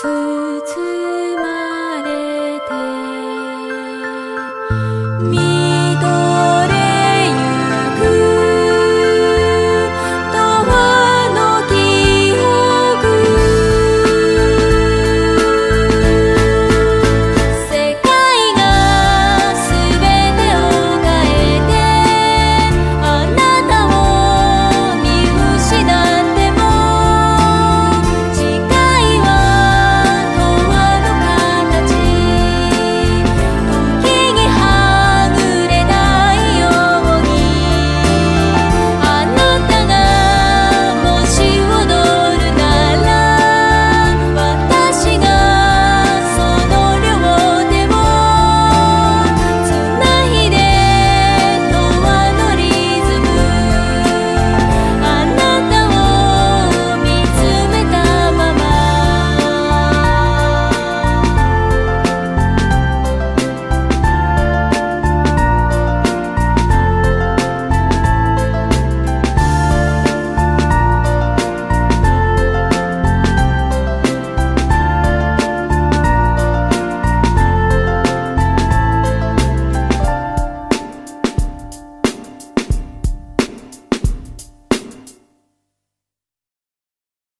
つ